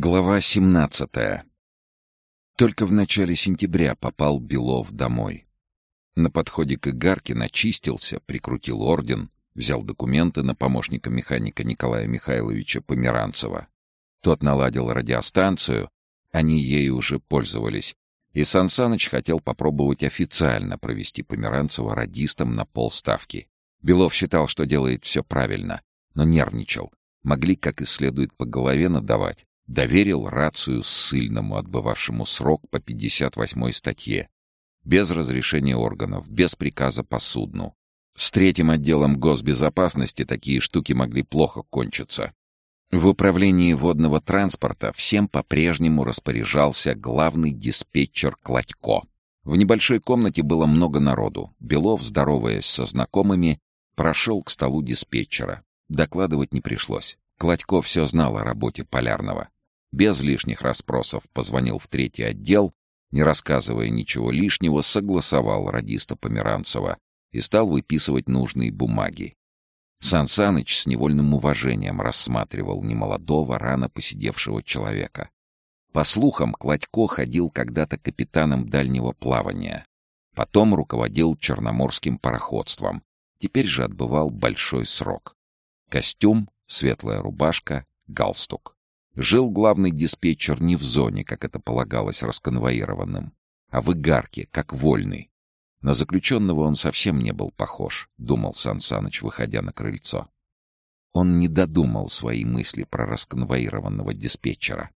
Глава 17. Только в начале сентября попал Белов домой. На подходе к Игарке начистился, прикрутил орден, взял документы на помощника механика Николая Михайловича Померанцева. Тот наладил радиостанцию, они ею уже пользовались, и Сансаныч хотел попробовать официально провести Померанцева радистом на полставки. Белов считал, что делает все правильно, но нервничал. Могли как и следует по голове надавать доверил рацию ссыльному, отбывавшему срок по 58 статье, без разрешения органов, без приказа по судну. С третьим отделом госбезопасности такие штуки могли плохо кончиться. В управлении водного транспорта всем по-прежнему распоряжался главный диспетчер Кладько. В небольшой комнате было много народу. Белов, здороваясь со знакомыми, прошел к столу диспетчера. Докладывать не пришлось. Кладько все знал о работе Полярного без лишних расспросов позвонил в третий отдел, не рассказывая ничего лишнего, согласовал радиста Померанцева и стал выписывать нужные бумаги. Сан Саныч с невольным уважением рассматривал немолодого, рано посидевшего человека. По слухам, Кладько ходил когда-то капитаном дальнего плавания. Потом руководил черноморским пароходством. Теперь же отбывал большой срок. Костюм, светлая рубашка, галстук. Жил главный диспетчер не в зоне, как это полагалось расконвоированным, а в игарке, как вольный. На заключенного он совсем не был похож, думал Сан выходя на крыльцо. Он не додумал свои мысли про расконвоированного диспетчера.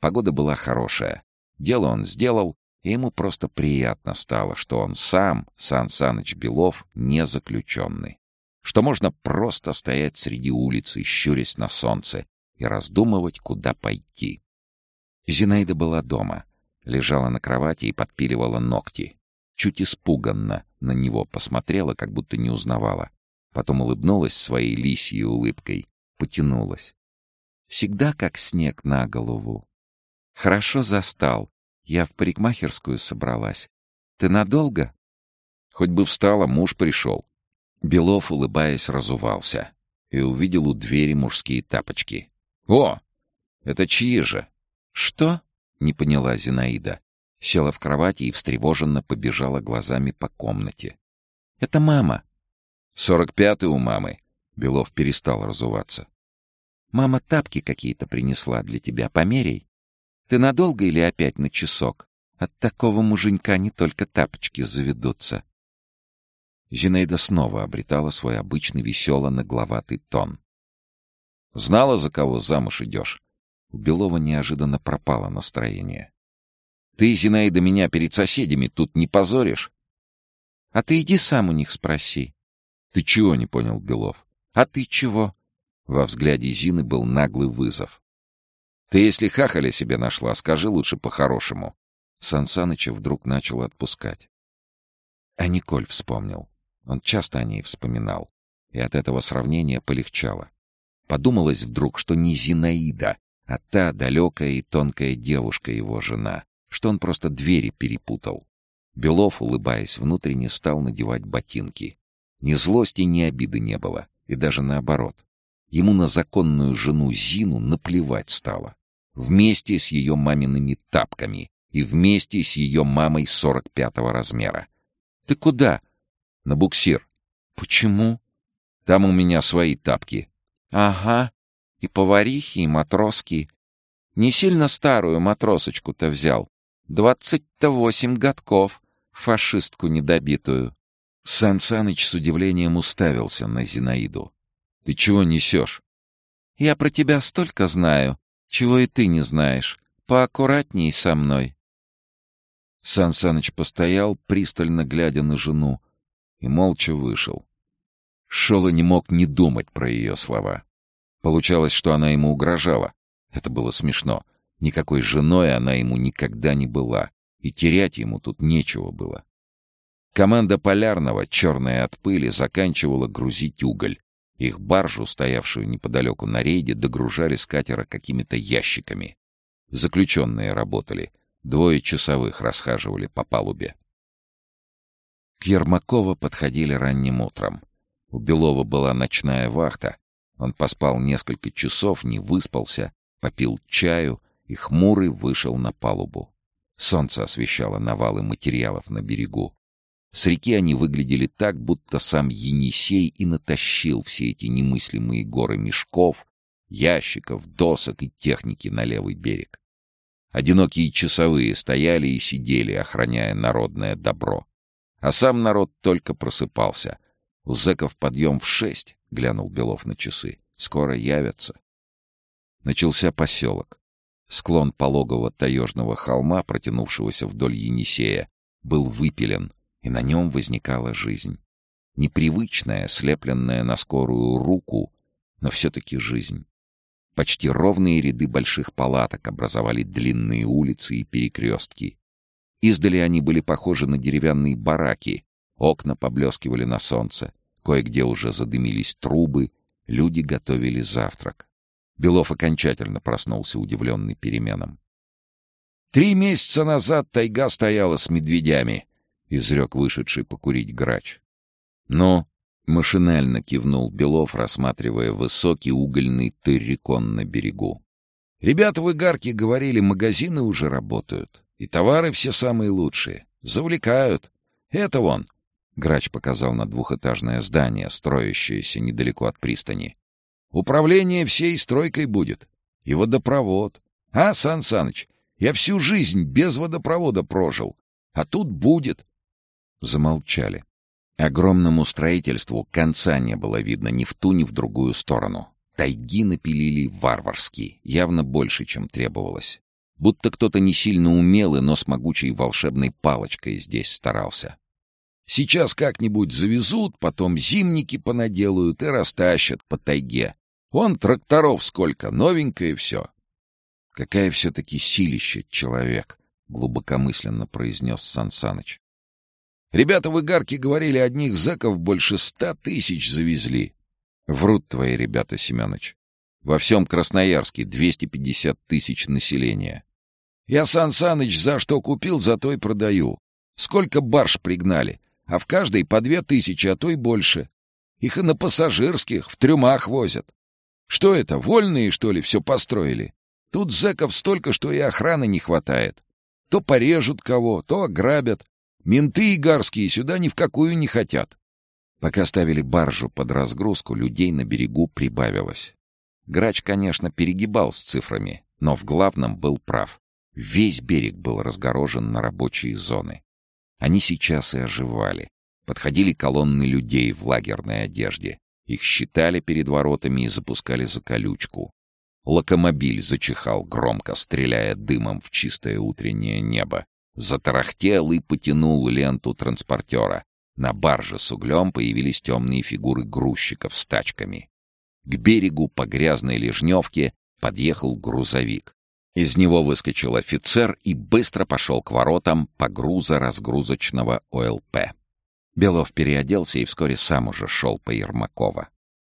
Погода была хорошая. Дело он сделал, и ему просто приятно стало, что он сам, Сан Саныч Белов, не заключенный. Что можно просто стоять среди улицы, щурясь на солнце, и раздумывать, куда пойти. Зинаида была дома, лежала на кровати и подпиливала ногти. Чуть испуганно на него посмотрела, как будто не узнавала. Потом улыбнулась своей лисьей улыбкой, потянулась. Всегда как снег на голову. Хорошо застал. Я в парикмахерскую собралась. Ты надолго? Хоть бы встала, муж пришел. Белов, улыбаясь, разувался и увидел у двери мужские тапочки. «О! Это чьи же?» «Что?» — не поняла Зинаида. Села в кровати и встревоженно побежала глазами по комнате. «Это мама». «Сорок пятый у мамы». Белов перестал разуваться. «Мама тапки какие-то принесла для тебя. Померяй. Ты надолго или опять на часок? От такого муженька не только тапочки заведутся». Зинаида снова обретала свой обычный весело-нагловатый тон. Знала, за кого замуж идешь?» У Белова неожиданно пропало настроение. «Ты, Зинаида, меня перед соседями тут не позоришь?» «А ты иди сам у них спроси». «Ты чего?» — не понял Белов. «А ты чего?» Во взгляде Зины был наглый вызов. «Ты, если хахаля себе нашла, скажи лучше по-хорошему». Сансаныча вдруг начал отпускать. А Николь вспомнил. Он часто о ней вспоминал. И от этого сравнения полегчало. Подумалось вдруг, что не Зинаида, а та далекая и тонкая девушка его жена, что он просто двери перепутал. Белов, улыбаясь внутренне, стал надевать ботинки. Ни злости, ни обиды не было, и даже наоборот. Ему на законную жену Зину наплевать стало. Вместе с ее мамиными тапками и вместе с ее мамой сорок пятого размера. «Ты куда?» «На буксир». «Почему?» «Там у меня свои тапки», Ага, и поварихи, и матроски. Не сильно старую матросочку-то взял. Двадцать-то восемь годков, фашистку недобитую. Сан Саныч с удивлением уставился на Зинаиду. «Ты чего несешь?» «Я про тебя столько знаю, чего и ты не знаешь. Поаккуратней со мной». Сан Саныч постоял, пристально глядя на жену, и молча вышел. Шел и не мог не думать про ее слова. Получалось, что она ему угрожала. Это было смешно. Никакой женой она ему никогда не была, и терять ему тут нечего было. Команда Полярного, черная от пыли, заканчивала грузить уголь. Их баржу, стоявшую неподалеку на рейде, догружали с катера какими-то ящиками. Заключенные работали. Двое часовых расхаживали по палубе. К Ермакова подходили ранним утром. У Белова была ночная вахта. Он поспал несколько часов, не выспался, попил чаю и хмурый вышел на палубу. Солнце освещало навалы материалов на берегу. С реки они выглядели так, будто сам Енисей и натащил все эти немыслимые горы мешков, ящиков, досок и техники на левый берег. Одинокие часовые стояли и сидели, охраняя народное добро. А сам народ только просыпался. У зэков подъем в шесть, — глянул Белов на часы. Скоро явятся. Начался поселок. Склон пологого таежного холма, протянувшегося вдоль Енисея, был выпилен, и на нем возникала жизнь. Непривычная, слепленная на скорую руку, но все-таки жизнь. Почти ровные ряды больших палаток образовали длинные улицы и перекрестки. Издали они были похожи на деревянные бараки, окна поблескивали на солнце, кое-где уже задымились трубы, люди готовили завтрак. Белов окончательно проснулся, удивленный переменам. «Три месяца назад тайга стояла с медведями», — изрек вышедший покурить грач. «Ну, Машинально кивнул Белов, рассматривая высокий угольный террикон на берегу. «Ребята в Игарке говорили, магазины уже работают. И товары все самые лучшие. Завлекают. Это вон!» Грач показал на двухэтажное здание, строящееся недалеко от пристани. «Управление всей стройкой будет. И водопровод. А, Сан Саныч, я всю жизнь без водопровода прожил. А тут будет». Замолчали. Огромному строительству конца не было видно ни в ту, ни в другую сторону. Тайги напилили варварски, явно больше, чем требовалось. Будто кто-то не сильно умелый, но с могучей волшебной палочкой здесь старался. Сейчас как-нибудь завезут, потом зимники понаделают и растащат по тайге. Вон тракторов сколько, новенькое все. Какая все-таки силища человек, глубокомысленно произнес Сансаныч. Ребята в Игарке говорили, одних зэков больше ста тысяч завезли. Врут твои ребята, Семенович. Во всем Красноярске 250 тысяч населения. Я, Сан за что купил, за то и продаю. Сколько барж пригнали, а в каждой по две тысячи, а то и больше. Их и на пассажирских, в трюмах возят. Что это, вольные, что ли, все построили? Тут зэков столько, что и охраны не хватает. То порежут кого, то ограбят, Менты игарские сюда ни в какую не хотят. Пока ставили баржу под разгрузку, людей на берегу прибавилось. Грач, конечно, перегибал с цифрами, но в главном был прав. Весь берег был разгорожен на рабочие зоны. Они сейчас и оживали. Подходили колонны людей в лагерной одежде. Их считали перед воротами и запускали за колючку. Локомобиль зачихал громко, стреляя дымом в чистое утреннее небо. Затарахтел и потянул ленту транспортера. На барже с углем появились темные фигуры грузчиков с тачками. К берегу по грязной лежневке подъехал грузовик. Из него выскочил офицер и быстро пошел к воротам погруза-разгрузочного ОЛП. Белов переоделся и вскоре сам уже шел по Ермакова.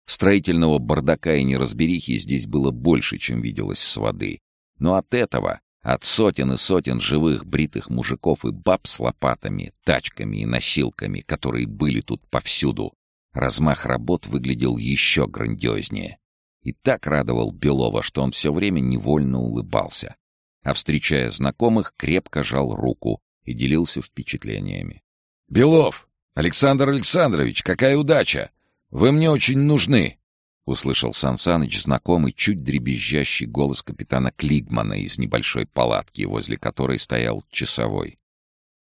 Строительного бардака и неразберихи здесь было больше, чем виделось с воды. Но от этого от сотен и сотен живых бритых мужиков и баб с лопатами, тачками и носилками, которые были тут повсюду, размах работ выглядел еще грандиознее. И так радовал Белова, что он все время невольно улыбался. А встречая знакомых, крепко жал руку и делился впечатлениями. «Белов! Александр Александрович, какая удача! Вы мне очень нужны!» — услышал Сансаныч знакомый, чуть дребезжащий голос капитана Клигмана из небольшой палатки, возле которой стоял часовой.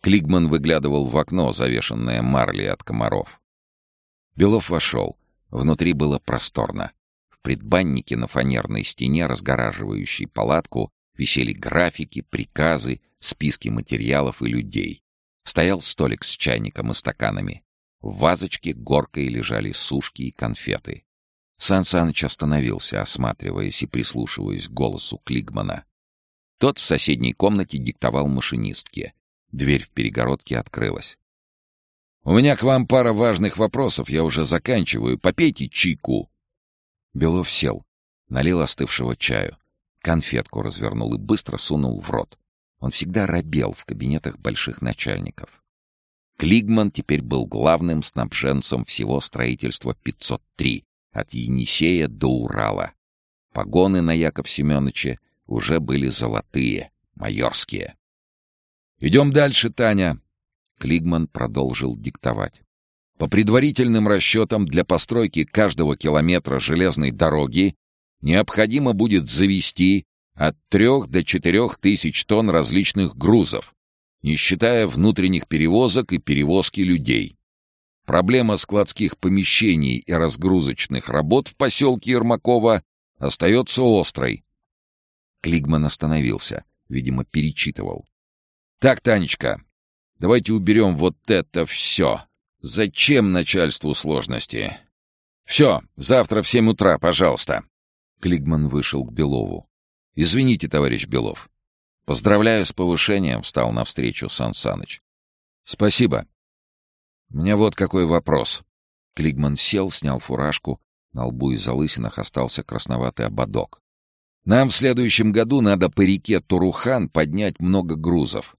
Клигман выглядывал в окно, завешенное марлей от комаров. Белов вошел. Внутри было просторно. Предбаннике на фанерной стене, разгораживающей палатку, висели графики, приказы, списки материалов и людей. Стоял столик с чайником и стаканами. В вазочке горкой лежали сушки и конфеты. Сан Саныч остановился, осматриваясь и прислушиваясь к голосу Клигмана. Тот в соседней комнате диктовал машинистке. Дверь в перегородке открылась. «У меня к вам пара важных вопросов, я уже заканчиваю. Попейте чайку». Белов сел, налил остывшего чаю, конфетку развернул и быстро сунул в рот. Он всегда робел в кабинетах больших начальников. Клигман теперь был главным снабженцем всего строительства 503, от Енисея до Урала. Погоны на Яков Семеновиче уже были золотые, майорские. «Идем дальше, Таня!» Клигман продолжил диктовать. По предварительным расчетам, для постройки каждого километра железной дороги необходимо будет завести от трех до четырех тысяч тонн различных грузов, не считая внутренних перевозок и перевозки людей. Проблема складских помещений и разгрузочных работ в поселке Ермакова остается острой. Клигман остановился, видимо, перечитывал. «Так, Танечка, давайте уберем вот это все. Зачем начальству сложности? Все, завтра в семь утра, пожалуйста». Клигман вышел к Белову. «Извините, товарищ Белов. Поздравляю с повышением», — встал навстречу Сан Саныч. «Спасибо. У меня вот какой вопрос». Клигман сел, снял фуражку. На лбу и залысинах остался красноватый ободок. «Нам в следующем году надо по реке Турухан поднять много грузов.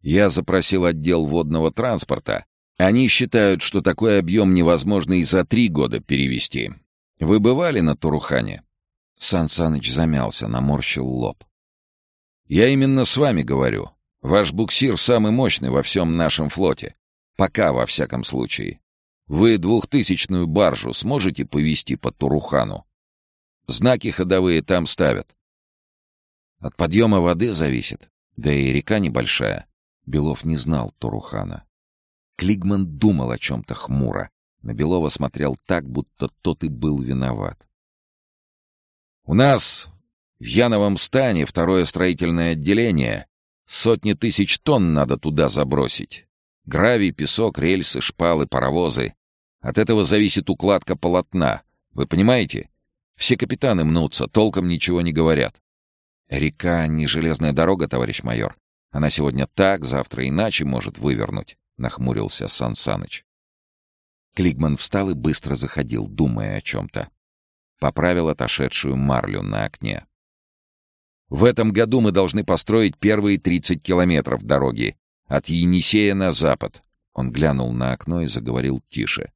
Я запросил отдел водного транспорта. Они считают, что такой объем невозможно и за три года перевести. Вы бывали на Турухане?» Сан Саныч замялся, наморщил лоб. «Я именно с вами говорю. Ваш буксир самый мощный во всем нашем флоте. Пока, во всяком случае. Вы двухтысячную баржу сможете повести по Турухану? Знаки ходовые там ставят. От подъема воды зависит. Да и река небольшая. Белов не знал Турухана. Клигман думал о чем-то хмуро. На Белова смотрел так, будто тот и был виноват. «У нас в Яновом стане второе строительное отделение. Сотни тысяч тонн надо туда забросить. Гравий, песок, рельсы, шпалы, паровозы. От этого зависит укладка полотна. Вы понимаете? Все капитаны мнутся, толком ничего не говорят. Река не железная дорога, товарищ майор. Она сегодня так, завтра иначе может вывернуть, — нахмурился Сан. Клигман встал и быстро заходил, думая о чем-то. Поправил отошедшую марлю на окне. В этом году мы должны построить первые 30 километров дороги. От Енисея на запад. Он глянул на окно и заговорил тише.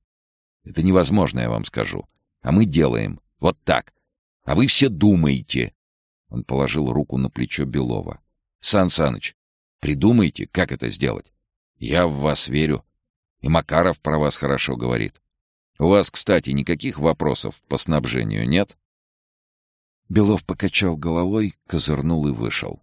Это невозможно, я вам скажу. А мы делаем. Вот так. А вы все думаете. Он положил руку на плечо Белова. Сан Саныч, придумайте, как это сделать. Я в вас верю. И Макаров про вас хорошо говорит. У вас, кстати, никаких вопросов по снабжению нет? Белов покачал головой, козырнул и вышел.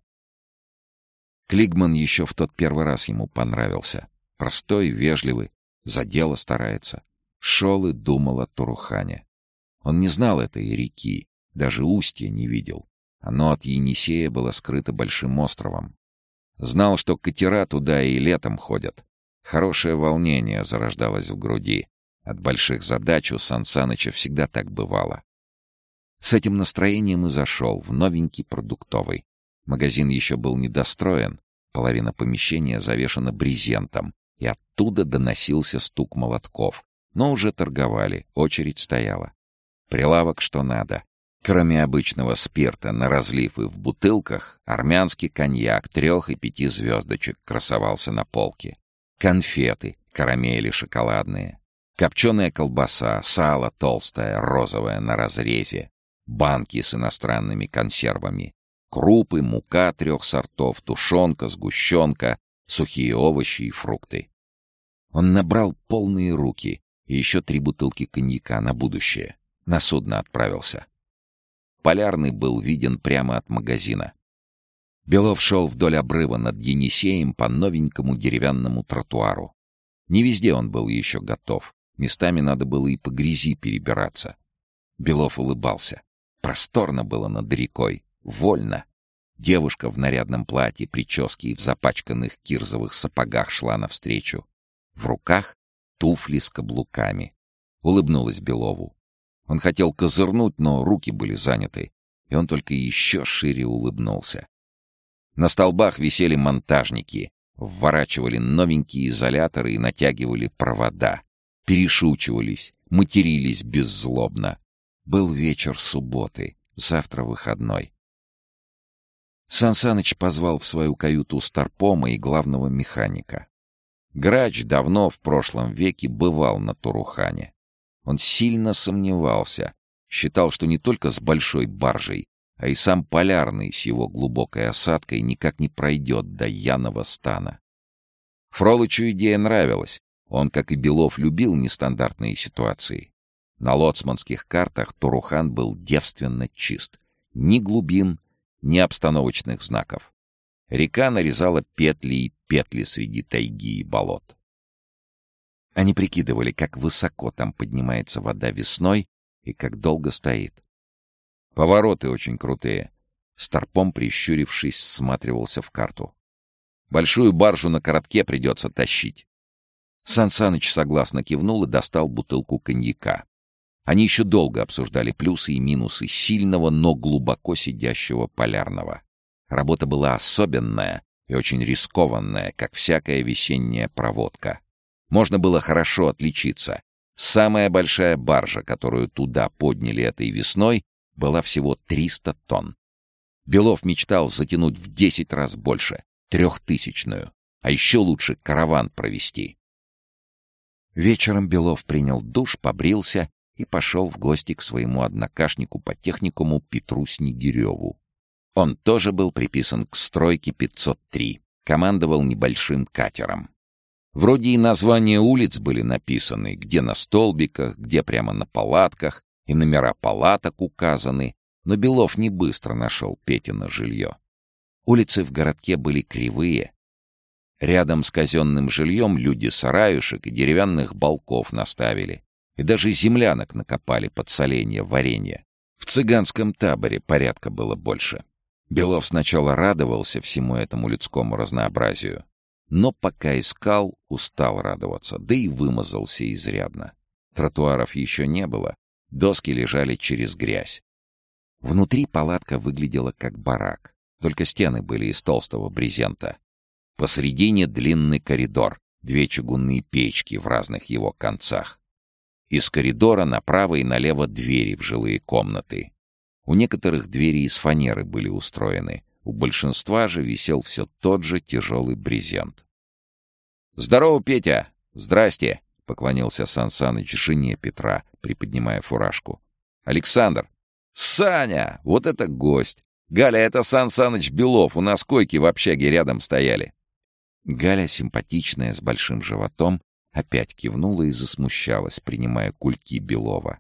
Клигман еще в тот первый раз ему понравился. Простой, вежливый, за дело старается. Шел и думал о Турухане. Он не знал этой реки, даже устья не видел. Оно от Енисея было скрыто большим островом. Знал, что катера туда и летом ходят. Хорошее волнение зарождалось в груди. От больших задач у Сансаныча всегда так бывало. С этим настроением и зашел в новенький продуктовый. Магазин еще был недостроен, половина помещения завешена брезентом, и оттуда доносился стук молотков. Но уже торговали, очередь стояла. Прилавок что надо. Кроме обычного спирта на разлив и в бутылках, армянский коньяк трех и пяти звездочек красовался на полке. Конфеты, карамели шоколадные, копченая колбаса, сало толстое, розовое на разрезе, банки с иностранными консервами, крупы, мука трех сортов, тушенка, сгущенка, сухие овощи и фрукты. Он набрал полные руки и еще три бутылки коньяка на будущее. На судно отправился. Полярный был виден прямо от магазина. Белов шел вдоль обрыва над Енисеем по новенькому деревянному тротуару. Не везде он был еще готов. Местами надо было и по грязи перебираться. Белов улыбался. Просторно было над рекой, вольно. Девушка в нарядном платье, прическе и в запачканных кирзовых сапогах шла навстречу. В руках туфли с каблуками. Улыбнулась Белову. Он хотел козырнуть, но руки были заняты, и он только еще шире улыбнулся. На столбах висели монтажники, вворачивали новенькие изоляторы и натягивали провода. Перешучивались, матерились беззлобно. Был вечер субботы, завтра выходной. Сансаныч позвал в свою каюту старпома и главного механика. Грач давно в прошлом веке бывал на Турухане. Он сильно сомневался, считал, что не только с большой баржей, а и сам Полярный с его глубокой осадкой никак не пройдет до Янова стана. Фролычу идея нравилась. Он, как и Белов, любил нестандартные ситуации. На лоцманских картах Турухан был девственно чист. Ни глубин, ни обстановочных знаков. Река нарезала петли и петли среди тайги и болот. Они прикидывали, как высоко там поднимается вода весной и как долго стоит. Повороты очень крутые. Старпом, прищурившись, всматривался в карту. Большую баржу на коротке придется тащить. Сан согласно кивнул и достал бутылку коньяка. Они еще долго обсуждали плюсы и минусы сильного, но глубоко сидящего полярного. Работа была особенная и очень рискованная, как всякая весенняя проводка. Можно было хорошо отличиться. Самая большая баржа, которую туда подняли этой весной, была всего 300 тонн. Белов мечтал затянуть в 10 раз больше, трехтысячную, а еще лучше караван провести. Вечером Белов принял душ, побрился и пошел в гости к своему однокашнику по техникуму Петру Снегиреву. Он тоже был приписан к стройке 503, командовал небольшим катером. Вроде и названия улиц были написаны, где на столбиках, где прямо на палатках, и номера палаток указаны, но Белов не быстро нашел Петина жилье. Улицы в городке были кривые. Рядом с казенным жильем люди сараюшек и деревянных балков наставили, и даже землянок накопали под соление варенья. В цыганском таборе порядка было больше. Белов сначала радовался всему этому людскому разнообразию, но пока искал, устал радоваться, да и вымазался изрядно. Тротуаров еще не было, доски лежали через грязь. Внутри палатка выглядела как барак, только стены были из толстого брезента. Посредине длинный коридор, две чугунные печки в разных его концах. Из коридора направо и налево двери в жилые комнаты. У некоторых двери из фанеры были устроены, у большинства же висел все тот же тяжелый брезент. «Здорово, Петя! Здрасте!» — поклонился Сан Саныч жене Петра, приподнимая фуражку. «Александр!» «Саня! Вот это гость! Галя, это Сан Саныч Белов, у нас койки в общаге рядом стояли!» Галя, симпатичная, с большим животом, опять кивнула и засмущалась, принимая кульки Белова.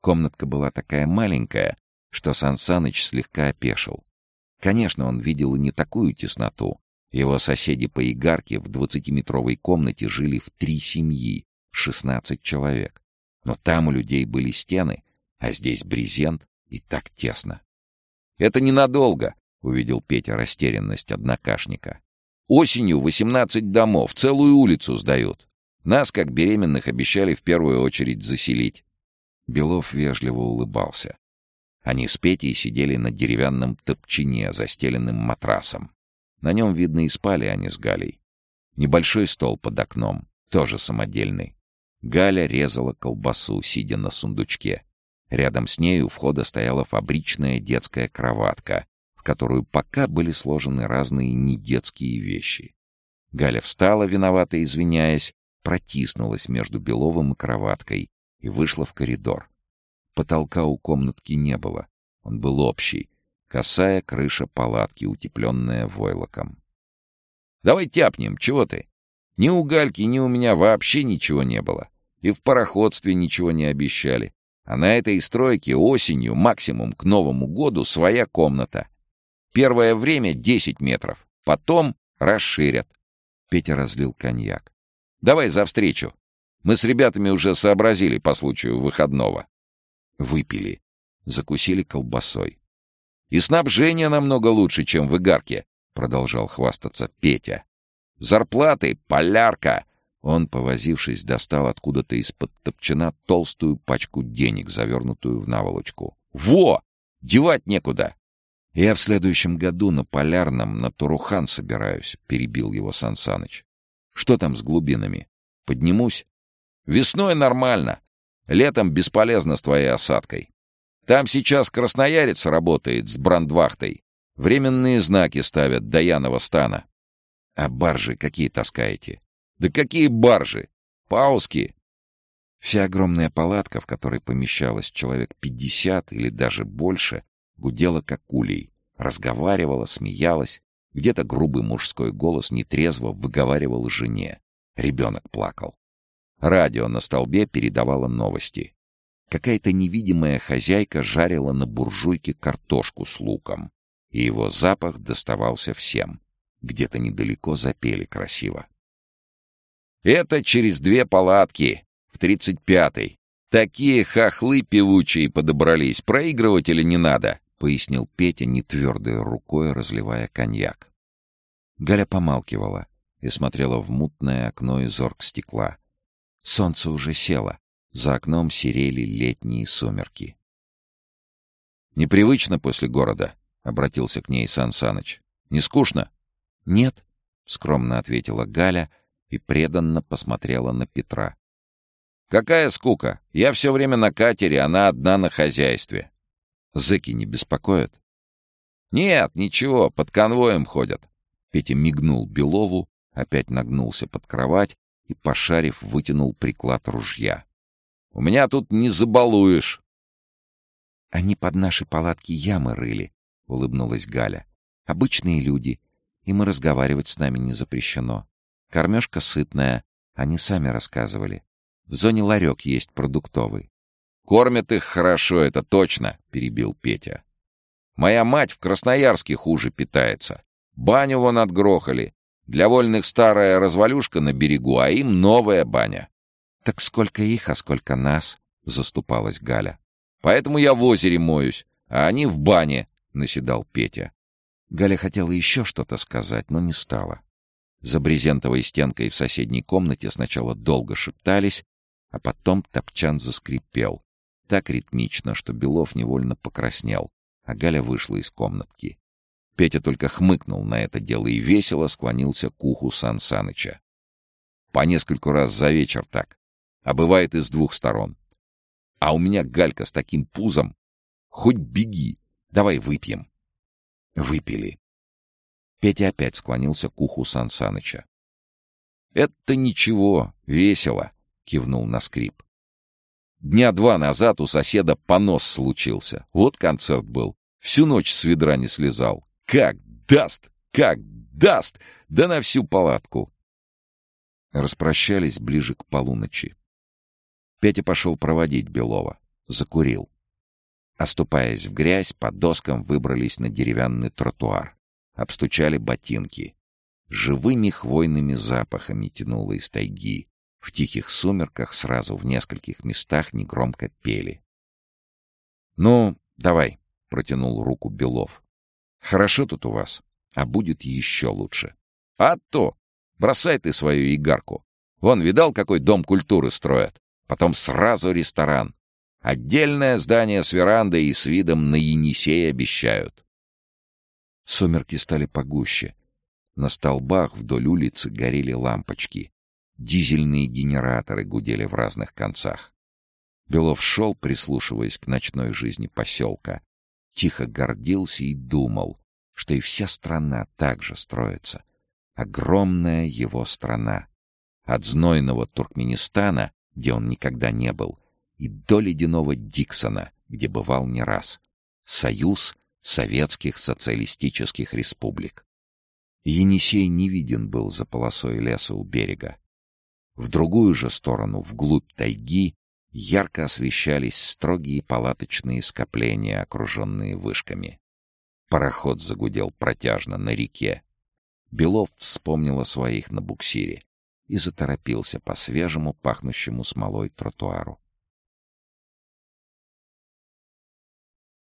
Комнатка была такая маленькая, что Сан Саныч слегка опешил. Конечно, он видел и не такую тесноту. Его соседи по игарке в двадцатиметровой комнате жили в три семьи, шестнадцать человек. Но там у людей были стены, а здесь брезент, и так тесно. «Это ненадолго», — увидел Петя растерянность однокашника. «Осенью восемнадцать домов, целую улицу сдают. Нас, как беременных, обещали в первую очередь заселить». Белов вежливо улыбался. Они с Петей сидели на деревянном топчине, застеленным матрасом. На нем, видно, и спали они с Галей. Небольшой стол под окном, тоже самодельный. Галя резала колбасу, сидя на сундучке. Рядом с ней у входа стояла фабричная детская кроватка, в которую пока были сложены разные недетские вещи. Галя встала, виновато извиняясь, протиснулась между Беловым и кроваткой и вышла в коридор. Потолка у комнатки не было. Он был общий. Косая крыша палатки, утепленная войлоком. «Давай тяпнем, чего ты? Ни у Гальки, ни у меня вообще ничего не было. И в пароходстве ничего не обещали. А на этой стройке осенью, максимум к Новому году, своя комната. Первое время 10 метров. Потом расширят. Петя разлил коньяк. «Давай за встречу. Мы с ребятами уже сообразили по случаю выходного». Выпили. Закусили колбасой. «И снабжение намного лучше, чем в Игарке», — продолжал хвастаться Петя. «Зарплаты, полярка!» Он, повозившись, достал откуда-то из-под топчана толстую пачку денег, завернутую в наволочку. «Во! Девать некуда!» «Я в следующем году на Полярном на Турухан собираюсь», — перебил его Сансаныч. «Что там с глубинами? Поднимусь?» «Весной нормально. Летом бесполезно с твоей осадкой. Там сейчас красноярец работает с брандвахтой. Временные знаки ставят до Янова стана. А баржи какие таскаете? Да какие баржи? Пауски. Вся огромная палатка, в которой помещалось человек пятьдесят или даже больше, гудела как улей, разговаривала, смеялась. Где-то грубый мужской голос нетрезво выговаривал жене. Ребенок плакал. Радио на столбе передавало новости. Какая-то невидимая хозяйка жарила на буржуйке картошку с луком, и его запах доставался всем. Где-то недалеко запели красиво. «Это через две палатки, в тридцать пятой. Такие хохлы певучие подобрались, проигрывателя не надо», — пояснил Петя нетвердой рукой, разливая коньяк. Галя помалкивала и смотрела в мутное окно из орг стекла. Солнце уже село, за окном серели летние сумерки. «Непривычно после города», — обратился к ней Сан Саныч. «Не скучно?» «Нет», — скромно ответила Галя и преданно посмотрела на Петра. «Какая скука! Я все время на катере, она одна на хозяйстве». «Зэки не беспокоят?» «Нет, ничего, под конвоем ходят». Петя мигнул Белову, опять нагнулся под кровать и, пошарив, вытянул приклад ружья. У меня тут не забалуешь. Они под наши палатки ямы рыли, — улыбнулась Галя. Обычные люди, им и разговаривать с нами не запрещено. Кормежка сытная, они сами рассказывали. В зоне ларек есть продуктовый. «Кормят их хорошо, это точно», — перебил Петя. «Моя мать в Красноярске хуже питается. Баню вон отгрохали. Для вольных старая развалюшка на берегу, а им новая баня. «Так сколько их, а сколько нас?» — заступалась Галя. «Поэтому я в озере моюсь, а они в бане», — наседал Петя. Галя хотела еще что-то сказать, но не стала. За брезентовой стенкой в соседней комнате сначала долго шептались, а потом топчан заскрипел. Так ритмично, что Белов невольно покраснел, а Галя вышла из комнатки. Петя только хмыкнул на это дело и весело склонился к уху Сан Саныча. По нескольку раз за вечер так а бывает и с двух сторон. А у меня галька с таким пузом. Хоть беги, давай выпьем. Выпили. Петя опять склонился к уху Сан Саныча. «Это ничего, весело», — кивнул на скрип. Дня два назад у соседа понос случился. Вот концерт был. Всю ночь с ведра не слезал. Как даст! Как даст! Да на всю палатку! Распрощались ближе к полуночи. Петя пошел проводить Белова. Закурил. Оступаясь в грязь, по доскам выбрались на деревянный тротуар. Обстучали ботинки. Живыми хвойными запахами тянуло из тайги. В тихих сумерках сразу в нескольких местах негромко пели. «Ну, давай», — протянул руку Белов. «Хорошо тут у вас, а будет еще лучше». «А то! Бросай ты свою игарку. Вон, видал, какой дом культуры строят? Потом сразу ресторан. Отдельное здание с верандой и с видом на Енисей обещают. Сумерки стали погуще. На столбах вдоль улицы горели лампочки. Дизельные генераторы гудели в разных концах. Белов шел, прислушиваясь к ночной жизни поселка. Тихо гордился и думал, что и вся страна так же строится. Огромная его страна. От знойного Туркменистана где он никогда не был, и до ледяного Диксона, где бывал не раз. Союз Советских Социалистических Республик. Енисей не виден был за полосой леса у берега. В другую же сторону, вглубь тайги, ярко освещались строгие палаточные скопления, окруженные вышками. Пароход загудел протяжно на реке. Белов вспомнил о своих на буксире и заторопился по свежему, пахнущему смолой тротуару.